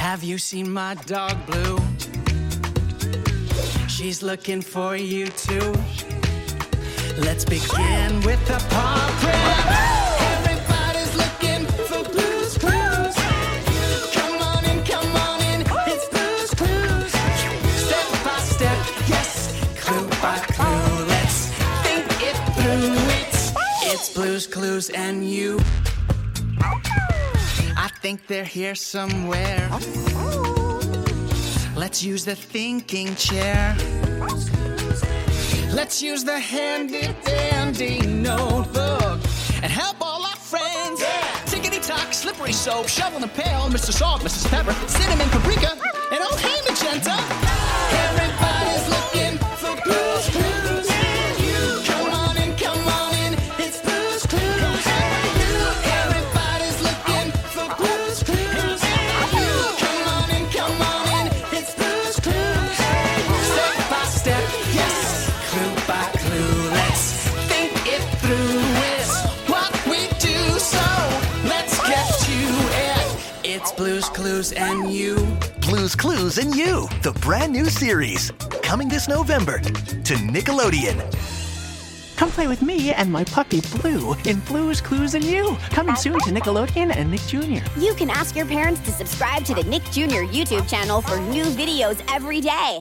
Have you seen my dog Blue? She's looking for you too. Let's begin with the paw print. Everybody's looking for Blue's Clues. Come on in, come on in, it's Blue's Clues. Step by step, yes, clue by clue. Let's think it through. It's it's Blue's Clues and you. I think they're here somewhere. Let's use the thinking chair. Let's use the handy dandy notebook and help all our friends. Tickety tock, slippery soap, shovel and pail, Mr. Salt, Mrs. Pepper, cinnamon, paprika, It's Blue's Clues and you. Blues Clues and You, the brand new series. Coming this November to Nickelodeon. Come play with me and my puppy Blue in Blues, Clues, and You. Coming soon to Nickelodeon and Nick Jr. You can ask your parents to subscribe to the Nick Jr. YouTube channel for new videos every day.